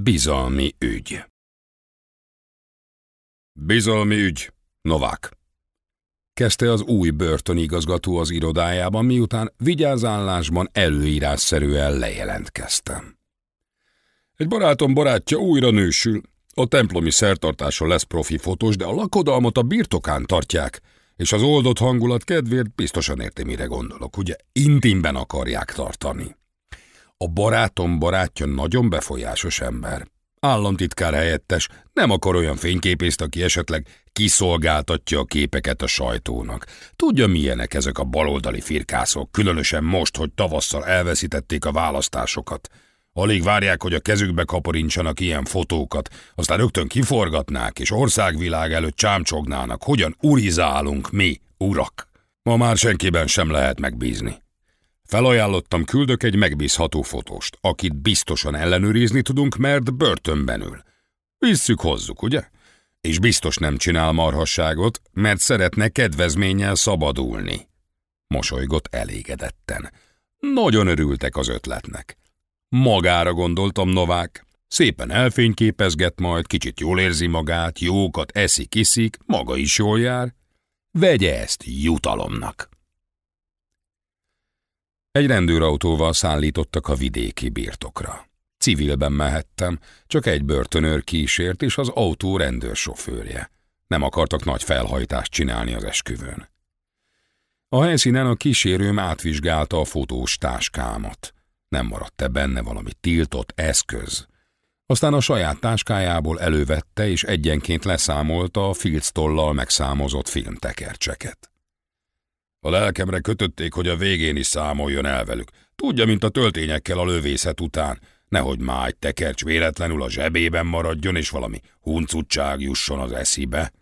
Bizalmi ügy Bizalmi ügy, Novák. Kezdte az új börtönigazgató az irodájában, miután vigyázállásban előírásszerűen lejelentkeztem. Egy barátom barátja újra nősül. A templomi szertartáson lesz profi fotós, de a lakodalmat a birtokán tartják, és az oldott hangulat kedvéért biztosan érti, mire gondolok, ugye intimben akarják tartani. A barátom barátja nagyon befolyásos ember. Államtitkár helyettes nem akar olyan fényképészt, aki esetleg kiszolgáltatja a képeket a sajtónak. Tudja, milyenek ezek a baloldali firkászok, különösen most, hogy tavasszal elveszítették a választásokat. Alig várják, hogy a kezükbe kaporincsanak ilyen fotókat, aztán rögtön kiforgatnák, és országvilág előtt csámcsognának, hogyan urizálunk mi, urak. Ma már senkiben sem lehet megbízni. Felajánlottam küldök egy megbízható fotóst, akit biztosan ellenőrizni tudunk, mert börtönben ül. Visszük hozzuk, ugye? És biztos nem csinál marhasságot, mert szeretne kedvezménnyel szabadulni. Mosolygott elégedetten. Nagyon örültek az ötletnek. Magára gondoltam Novák. Szépen elfényképezget majd, kicsit jól érzi magát, jókat eszik-iszik, maga is jól jár. Vegye ezt jutalomnak. Egy rendőrautóval szállítottak a vidéki birtokra. Civilben mehettem, csak egy börtönőr kísért és az autó rendőrsofőrje. Nem akartak nagy felhajtást csinálni az esküvőn. A helyszínen a kísérőm átvizsgálta a fotós táskámat. Nem maradt-e benne valami tiltott eszköz? Aztán a saját táskájából elővette és egyenként leszámolta a filctollal megszámozott filmtekercseket. A lelkemre kötötték, hogy a végén is számoljon el velük. Tudja, mint a töltényekkel a lövészet után. Nehogy egy tekercs véletlenül a zsebében maradjon, és valami huncutság jusson az eszibe.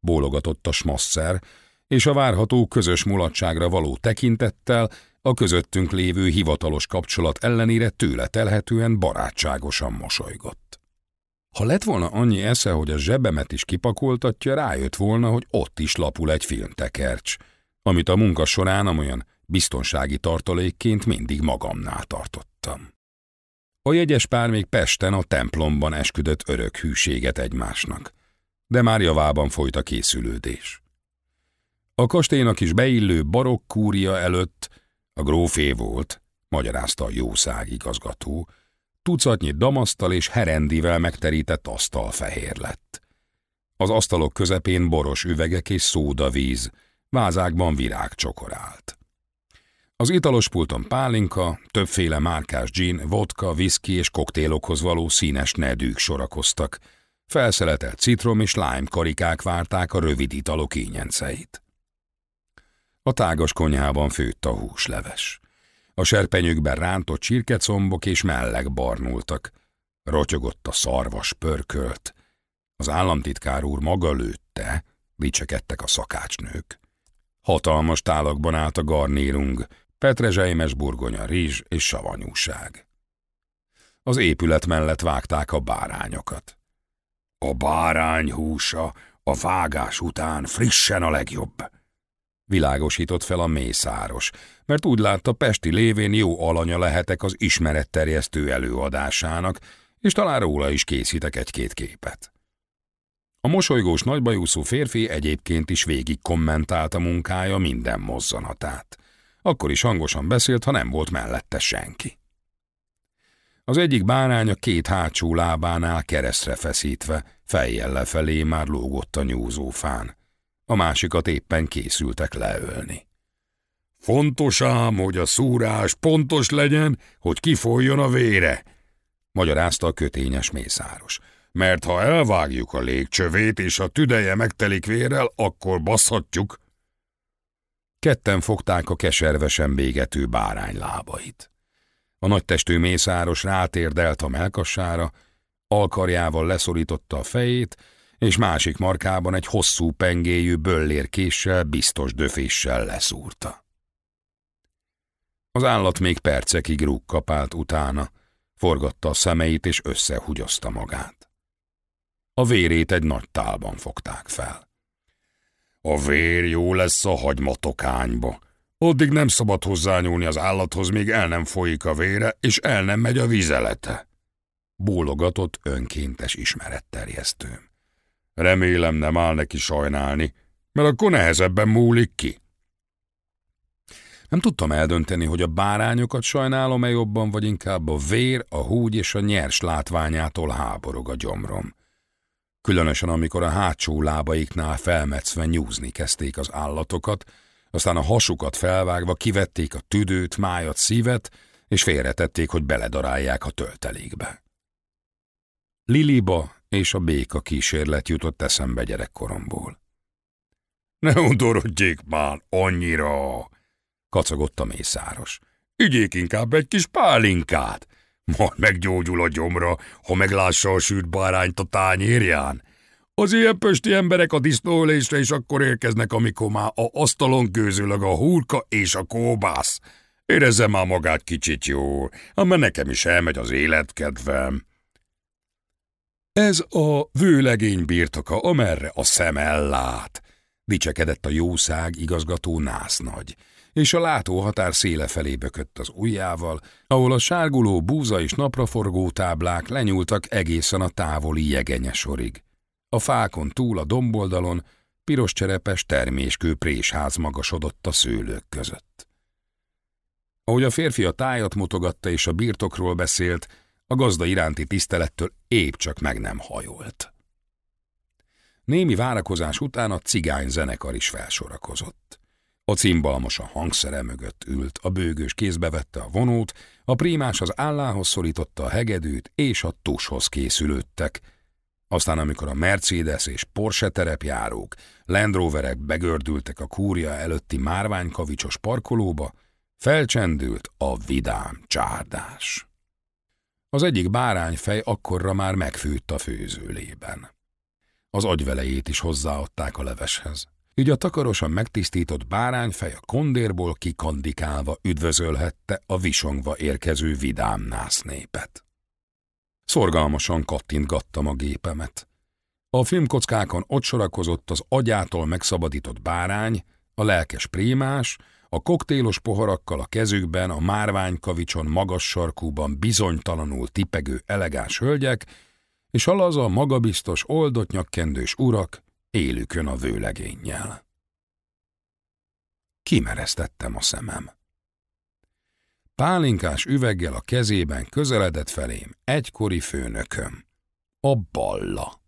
Bólogatott a smasszer, és a várható közös mulatságra való tekintettel a közöttünk lévő hivatalos kapcsolat ellenére tőle telhetően barátságosan mosolygott. Ha lett volna annyi esze, hogy a zsebemet is kipakoltatja, rájött volna, hogy ott is lapul egy filmtekercs, amit a munka során amolyan biztonsági tartalékként mindig magamnál tartottam. A jegyes pár még Pesten a templomban esküdött örök hűséget egymásnak, de már javában folyt a készülődés. A kastélynak is beillő barokk kúria előtt a grófé volt, magyarázta a jószág igazgató, tucatnyi damasztal és herendivel megterített asztal fehér lett. Az asztalok közepén boros üvegek és szódavíz, vázákban virág csokorált. Az italos pulton pálinka, többféle márkás gin, vodka, whisky és koktélokhoz való színes nedűk sorakoztak. Felszeletelt citrom és lime karikák várták a rövid italok ínyenceit. A tágas konyhában főtt a húsleves. A serpenyőkben rántott csirkecombok és mellek barnultak. Rotyogott a szarvas pörkölt. Az államtitkár úr maga lőtte, dicsekedtek a szakácsnők. Hatalmas tálakban állt a garnírung, petrezselymes burgonya, rizs és savanyúság. Az épület mellett vágták a bárányokat. A bárány húsa a vágás után frissen a legjobb, világosított fel a mészáros, mert úgy látta Pesti lévén jó alanya lehetek az ismeretterjesztő előadásának, és talán róla is készítek egy-két képet. A mosolygós nagybajúszó férfi egyébként is végig kommentálta munkája minden mozzanatát. Akkor is hangosan beszélt, ha nem volt mellette senki. Az egyik bárány a két hátsó lábánál keresztre feszítve, fejjel lefelé már lógott a nyúzófán. A másikat éppen készültek leölni. Fontos ám, hogy a szúrás pontos legyen, hogy kifoljon a vére, magyarázta a kötényes mészáros mert ha elvágjuk a légcsövét, és a tüdeje megtelik vérrel, akkor baszhatjuk. Ketten fogták a keservesen bégető bárány lábait. A nagytestű mészáros rátérdelt a melkassára, alkarjával leszorította a fejét, és másik markában egy hosszú pengéjű böllérkéssel, biztos döféssel leszúrta. Az állat még percekig rúgkapált utána, forgatta a szemeit és összehugyozta magát. A vérét egy nagy tálban fogták fel. A vér jó lesz a hagymatokányba. Addig nem szabad hozzányúlni az állathoz, míg el nem folyik a vére, és el nem megy a vizelete. Bólogatott önkéntes ismeretterjesztőm. Remélem nem áll neki sajnálni, mert akkor nehezebben múlik ki. Nem tudtam eldönteni, hogy a bárányokat sajnálom-e jobban, vagy inkább a vér, a húgy és a nyers látványától háborog a gyomrom. Különösen, amikor a hátsó lábaiknál felmetszve nyúzni kezdték az állatokat, aztán a hasukat felvágva kivették a tüdőt, májat, szívet, és félretették, hogy beledarálják a töltelékbe. Liliba és a béka kísérlet jutott eszembe gyerekkoromból. Ne undorodjék már annyira, kacagott a mészáros. Ügyék inkább egy kis pálinkát, majd meggyógyul a gyomra, ha meglássa a sült bárányt a tányérján. Az ilyen pösti emberek a disznóölésre is akkor érkeznek, amikor már a asztalon gőzőleg a hurka és a kóbász. Érezze már magát kicsit jó, mert nekem is elmegy az életkedvem. Ez a vőlegény birtoka, amerre a szem ellát, dicsekedett a jószág igazgató násznagy, és a látóhatár széle felé bökött az ujjával, ahol a sárguló búza és napraforgó táblák lenyúltak egészen a távoli jegenyesorig. A fákon túl a domboldalon piros cserepes terméskő présház magasodott a szőlők között. Ahogy a férfi a tájat mutogatta és a birtokról beszélt, a gazda iránti tisztelettől épp csak meg nem hajolt. Némi várakozás után a cigány zenekar is felsorakozott. A cimbalmos a hangszere mögött ült, a bőgős kézbe vette a vonót, a prímás az állához szorította a hegedűt, és a tushoz készülődtek. Aztán, amikor a Mercedes és Porsche terepjárók, Land Roverek begördültek a kúria előtti márványkavicsos parkolóba, felcsendült a vidám csárdás. Az egyik bárányfej akkorra már megfőtt a főzőlében. Az agyvelejét is hozzáadták a leveshez. Így a takarosan megtisztított bárányfej a kondérból kikandikálva üdvözölhette a visongva érkező vidám násznépet. Szorgalmasan kattintgattam a gépemet. A filmkockákon ott sorakozott az agyától megszabadított bárány, a lelkes prémás, a koktélos poharakkal a kezükben, a márványkavicson magas sarkúban bizonytalanul tipegő elegáns hölgyek, és a laza, magabiztos, oldott nyakkendős urak élükön a vőlegénnyel. Kimeresztettem a szemem. Pálinkás üveggel a kezében közeledett felém egykori főnököm, a balla.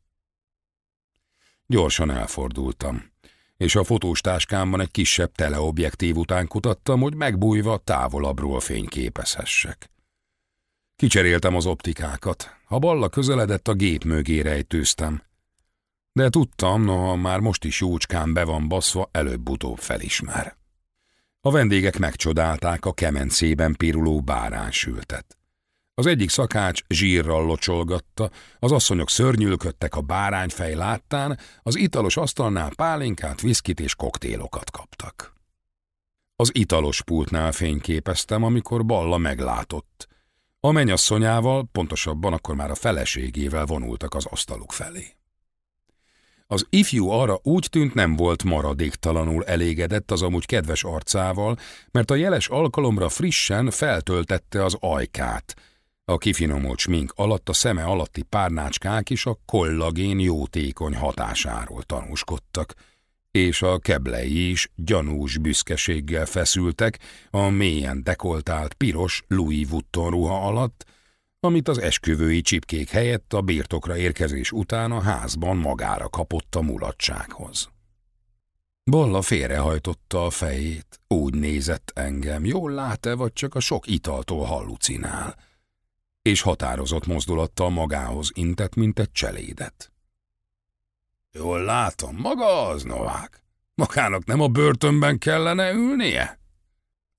Gyorsan elfordultam és a fotós táskámban egy kisebb teleobjektív után kutattam, hogy megbújva távolabbról fényképezhessek. Kicseréltem az optikákat. Ha balla közeledett, a gép mögé rejtőztem. De tudtam, noha már most is jócskán be van baszva, előbb-utóbb felismer. A vendégek megcsodálták a kemencében piruló báránysültet. Az egyik szakács zsírral locsolgatta, az asszonyok szörnyülködtek a bárányfej láttán, az italos asztalnál pálinkát, viszkit és koktélokat kaptak. Az italos pultnál fényképeztem, amikor Balla meglátott. A mennyasszonyával, pontosabban akkor már a feleségével vonultak az asztaluk felé. Az ifjú arra úgy tűnt nem volt maradéktalanul elégedett az amúgy kedves arcával, mert a jeles alkalomra frissen feltöltette az ajkát, a kifinomult smink alatt a szeme alatti párnácskák is a kollagén jótékony hatásáról tanúskodtak, és a keblei is gyanús büszkeséggel feszültek a mélyen dekoltált piros Louis Vuitton ruha alatt, amit az esküvői csipkék helyett a birtokra érkezés után a házban magára kapott a mulatsághoz. Balla félrehajtotta a fejét, úgy nézett engem, jól lát-e, vagy csak a sok italtól hallucinál – és határozott mozdulattal magához intett, mint egy cselédet. Jól látom, maga az, Novák. Magának nem a börtönben kellene ülnie?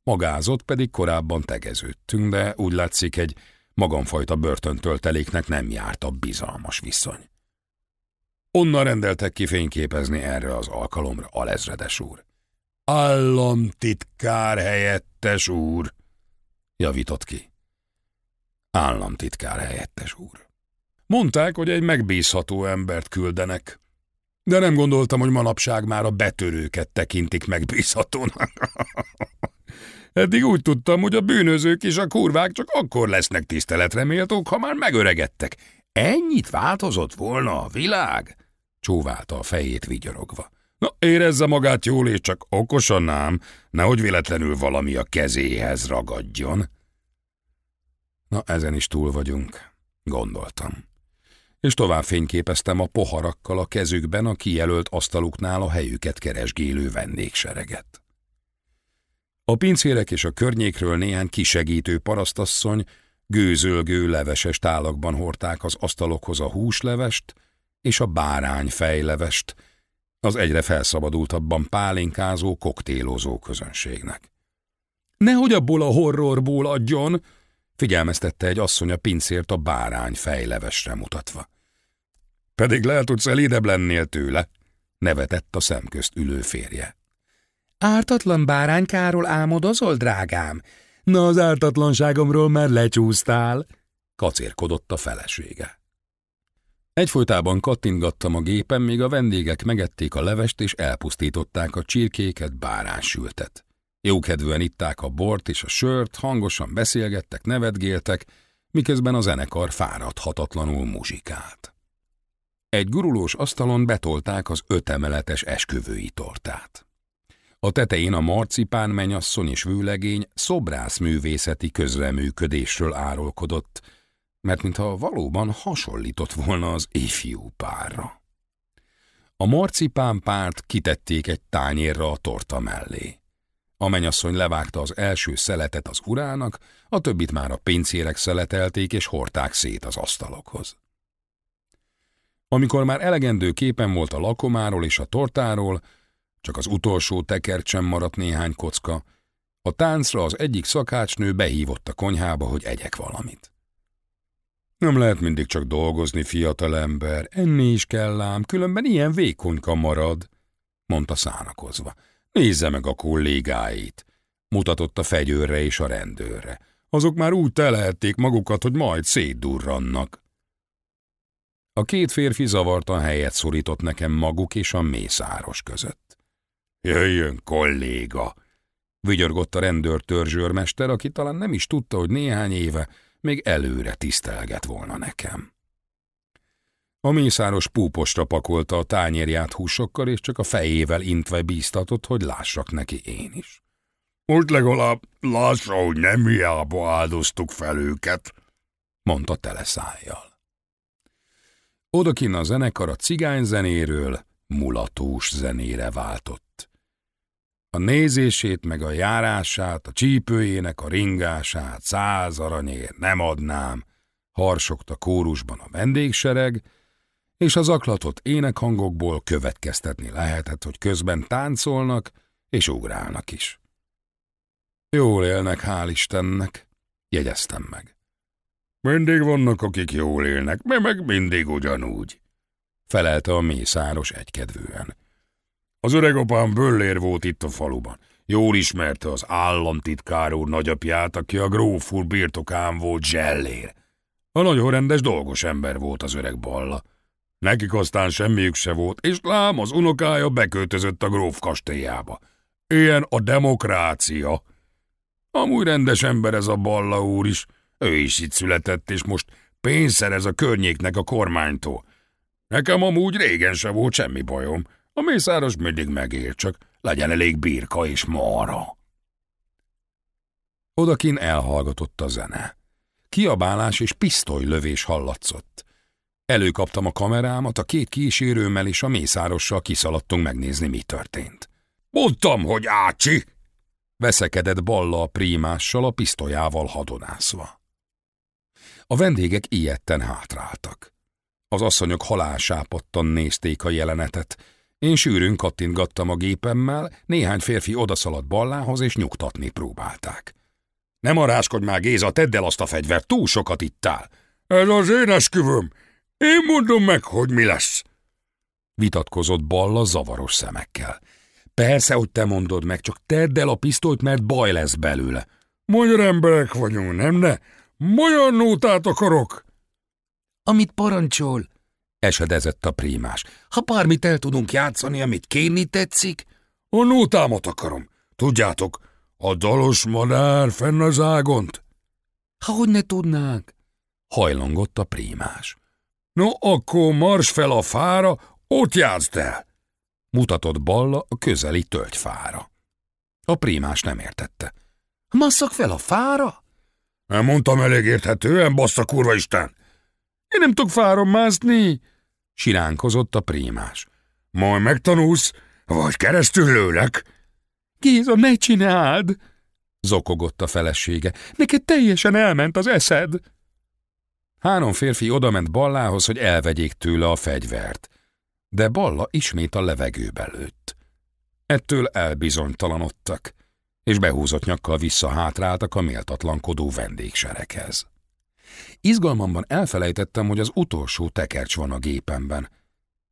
Magázott pedig korábban tegeződtünk, de úgy látszik egy magamfajta börtöntölteléknek nem járt a bizalmas viszony. Onnan rendeltek ki fényképezni erre az alkalomra, alezredes úr. Államtitkár helyettes úr, javított ki. Államtitkár helyettes úr. Mondták, hogy egy megbízható embert küldenek, de nem gondoltam, hogy manapság már a betörőket tekintik megbízhatónak. Eddig úgy tudtam, hogy a bűnözők és a kurvák csak akkor lesznek tiszteletre méltók, ha már megöregedtek. Ennyit változott volna a világ? Csóválta a fejét vigyorogva. Na, érezze magát jól, és csak okosan ám, nehogy véletlenül valami a kezéhez ragadjon. Na, ezen is túl vagyunk, gondoltam. És tovább fényképeztem a poharakkal a kezükben a kijelölt asztaluknál a helyüket keresgélő vendégsereget. A pincérek és a környékről néhány kisegítő parasztasszony gőzölgő leveses tálakban hordták az asztalokhoz a húslevest és a bárány fejlevest, az egyre felszabadultabban pálinkázó, koktélozó közönségnek. Nehogy abból a horrorból adjon, figyelmeztette egy asszony a pincért a bárány fejlevesre mutatva. Pedig lehet, hogy szelédebb lennél tőle, nevetett a szemközt ülő férje. Ártatlan báránykáról álmodozol, drágám? Na az ártatlanságomról már lecsúsztál, kacérkodott a felesége. Egyfolytában kattintgattam a gépen, míg a vendégek megették a levest és elpusztították a csirkéket, bárásültet. Jókedvűen itták a bort és a sört, hangosan beszélgettek, nevetgéltek, miközben a zenekar fáradhatatlanul muzsikált. Egy gurulós asztalon betolták az ötemeletes esküvői tortát. A tetején a marcipán menyasszony és vőlegény szobrászművészeti közreműködésről árulkodott, mert mintha valóban hasonlított volna az ifjú párra. A marcipán párt kitették egy tányérra a torta mellé. A menyasszony levágta az első szeletet az urának, a többit már a pincérek szeletelték és hordták szét az asztalokhoz. Amikor már elegendő képen volt a lakomáról és a tortáról, csak az utolsó tekert sem maradt néhány kocka, a táncra az egyik szakácsnő behívott a konyhába, hogy egyek valamit. Nem lehet mindig csak dolgozni, fiatalember, enni is kell ám, különben ilyen vékonyka marad, mondta szánakozva. Nézze meg a kollégáit, mutatott a fegyőrre és a rendőrre. Azok már úgy telelték magukat, hogy majd szétdurrannak. A két férfi zavartan helyet szorított nekem maguk és a mészáros között. Jöjjön, kolléga! Vigyorgott a rendőr törzsőrmester, aki talán nem is tudta, hogy néhány éve még előre tisztelget volna nekem. A mészáros púpostra pakolta a tányérját húsokkal, és csak a fejével intve bíztatott, hogy lássak neki én is. Most legalább lássa, hogy nem hiába áldoztuk fel őket, mondta teleszájjal. Odakin a zenekar a cigányzenéről mulatós zenére váltott. A nézését meg a járását, a csípőjének a ringását száz aranyért nem adnám, harsogta kórusban a vendégsereg, és az aklatott énekhangokból következtetni lehetett, hogy közben táncolnak és ugrálnak is. Jól élnek, hál' Istennek, jegyeztem meg. Mindig vannak, akik jól élnek, mi meg mindig ugyanúgy, felelte a mészáros egykedvűen. Az öreg apám böllér volt itt a faluban. Jól ismerte az államtitkár úr nagyapját, aki a gróf birtokán volt zsellér. A nagyon rendes dolgos ember volt az öreg balla. Nekik aztán semmiük se volt, és lám az unokája beköltözött a gróf kastélyába. Ilyen a demokrácia. Amúgy rendes ember ez a balla úr is, ő is itt született, és most pénzt szerez a környéknek a kormánytól. Nekem amúgy régen se volt semmi bajom. A mészáros mindig megél, csak legyen elég birka és mara. Odakin elhallgatott a zene. Kiabálás és pisztolylövés hallatszott. Előkaptam a kamerámat, a két kísérőmmel és a mészárossal kiszaladtunk megnézni, mi történt. Mondtam, hogy ácsi! Veszekedett balla a prímással, a pisztolyával hadonászva. A vendégek ilyetten hátráltak. Az asszonyok halálsápottan nézték a jelenetet. Én sűrűn kattintgattam a gépemmel, néhány férfi odaszaladt ballához és nyugtatni próbálták. Nem aráskodj már, Géza, tedd el azt a fegyvert, túl sokat ittál. Ez az én esküvöm. Én mondom meg, hogy mi lesz. Vitatkozott Balla zavaros szemekkel. Persze, hogy te mondod meg, csak tedd el a pisztolyt, mert baj lesz belőle. Magyar emberek vagyunk, nem ne? Magyar nótát akarok! Amit parancsol, esedezett a prímás. Ha bármit el tudunk játszani, amit kénni tetszik, a nótámat akarom. Tudjátok, A dalos madár fenn az ágont? Hogy ne tudnánk? Hajlongott a prímás. No, akkor mars fel a fára, ott játszd el! Mutatott Balla a közeli tölgyfára. A prímás nem értette. Masszak fel a fára? Nem mondtam elég érthetően, bassza kurva isten! Én nem tudok fáron mászni, siránkozott a prímás. Majd megtanulsz, vagy keresztül lőlek. Géza, ne csináld! zokogott a felesége. Neked teljesen elment az eszed. Három férfi odament Ballához, hogy elvegyék tőle a fegyvert, de Balla ismét a levegőbe lőtt. Ettől elbizonytalanodtak, és behúzott nyakkal visszahátráltak a méltatlankodó vendégsereghez. Izgalmamban elfelejtettem, hogy az utolsó tekercs van a gépemben,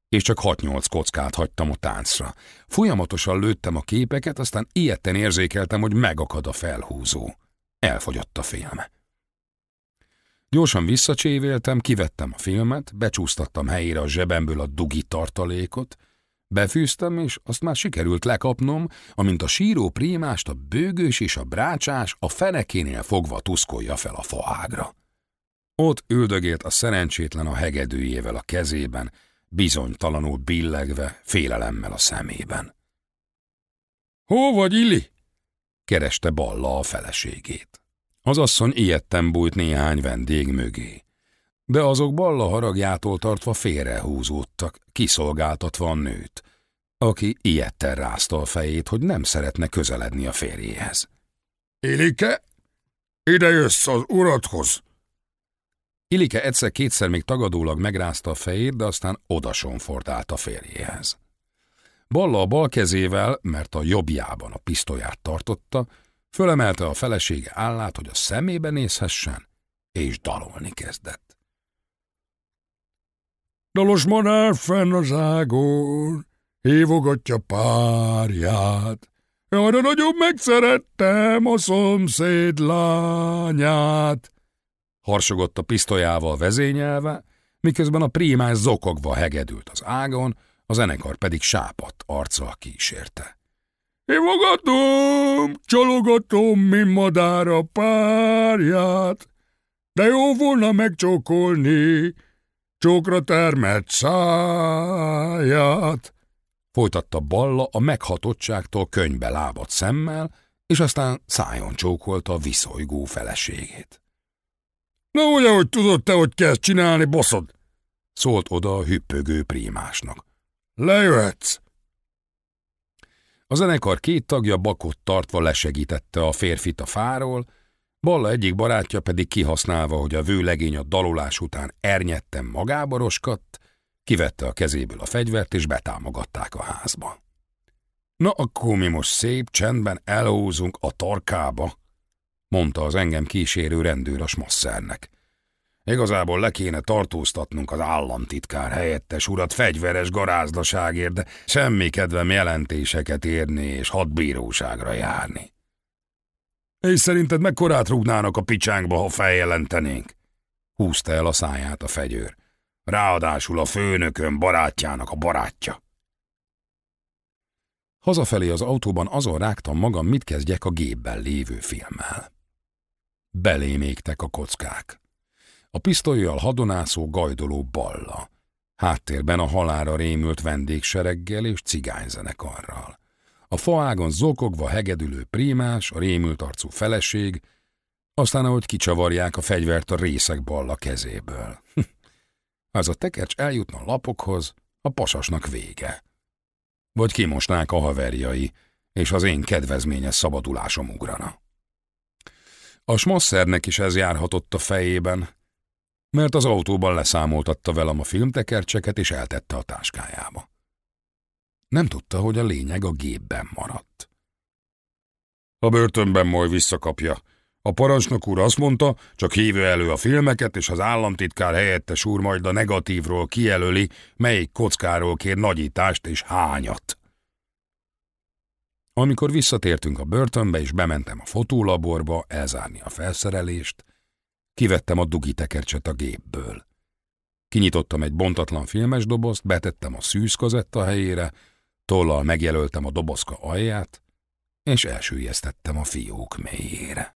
és csak 6-8 kockát hagytam a táncra. Folyamatosan lőttem a képeket, aztán ilyetten érzékeltem, hogy megakad a felhúzó. Elfogyott a filme. Gyorsan visszacsévéltem, kivettem a filmet, becsúsztattam helyére a zsebemből a dugi tartalékot, befűztem, és azt már sikerült lekapnom, amint a síró prímást a bőgős és a brácsás a fenekénél fogva tuszkolja fel a faágra. Ott üldögélt a szerencsétlen a hegedűjével a kezében, bizonytalanul billegve, félelemmel a szemében. Hó vagy, Illi? kereste Balla a feleségét. Az asszony ilyetten bújt néhány vendég mögé. De azok Balla haragjától tartva félrehúzódtak, kiszolgáltatva a nőt, aki ilyetten rázta a fejét, hogy nem szeretne közeledni a férjéhez. Ilike, ide jössz az uradhoz! Ilike egyszer-kétszer még tagadólag megrázta a fejét, de aztán odasonfort állt a férjéhez. Balla a bal kezével, mert a jobbjában a pisztolyát tartotta, fölemelte a felesége állát, hogy a szemébe nézhessen, és dalolni kezdett. Dalos madár fenn az ágon, hívogatja párját, Jaj, de nagyon megszerettem a szomszéd lányát harsogott a pisztolyával vezényelve, miközben a prímás zokogva hegedült az ágon, a zenekar pedig sápadt arccal kísérte. Hívogatom, csalogatom, mi madár a párját, de jó volna megcsókolni, csókra termett száját. Folytatta Balla a meghatottságtól könybe lábadt szemmel, és aztán szájon csókolta a viszolygó feleségét. Na ugye, hogy tudod te, hogy kell csinálni, boszod? Szólt oda a hüppögő prímásnak. Lejöhetsz. A zenekar két tagja bakot tartva lesegítette a férfit a fáról, Balla egyik barátja pedig kihasználva, hogy a vőlegény a dalolás után ernyetten magába roskadt, kivette a kezéből a fegyvert és betámogatták a házba. Na akkor mi most szép csendben elhúzunk a torkába, mondta az engem kísérő rendőr a smasszernek. Igazából le kéne tartóztatnunk az államtitkár helyettes urat fegyveres garázdaságért, de semmi kedvem jelentéseket érni és hadbíróságra járni. És szerinted mekkorát rúgnának a picsánkba, ha feljelentenénk? Húzta el a száját a fegyőr. Ráadásul a főnökön barátjának a barátja. Hazafelé az autóban azon rágtam magam, mit kezdjek a gépben lévő filmmel. Belémégtek a kockák. A pisztolyjal hadonászó gajdoló balla. Háttérben a halára rémült vendégsereggel és cigányzenekarral. A faágon zokogva hegedülő prímás, a rémült arcú feleség, aztán ahogy kicsavarják a fegyvert a részek balla kezéből. Az a tekercs eljutna a lapokhoz, a pasasnak vége. Vagy kimosnák a haverjai, és az én kedvezményes szabadulásom ugrana. A smasszernek is ez járhatott a fejében, mert az autóban leszámoltatta velem a filmtekercseket és eltette a táskájába. Nem tudta, hogy a lényeg a gépben maradt. A börtönben majd visszakapja. A parancsnok úr azt mondta, csak hívja elő a filmeket, és az államtitkár helyettes úr majd a negatívról kijelöli, melyik kockáról kér nagyítást és hányat. Amikor visszatértünk a börtönbe, és bementem a fotólaborba elzárni a felszerelést, kivettem a dugi tekercset a gépből. Kinyitottam egy bontatlan filmes dobozt, betettem a szűzkazetta helyére, tollal megjelöltem a dobozka alját, és elsüllyesztettem a fiók mélyére.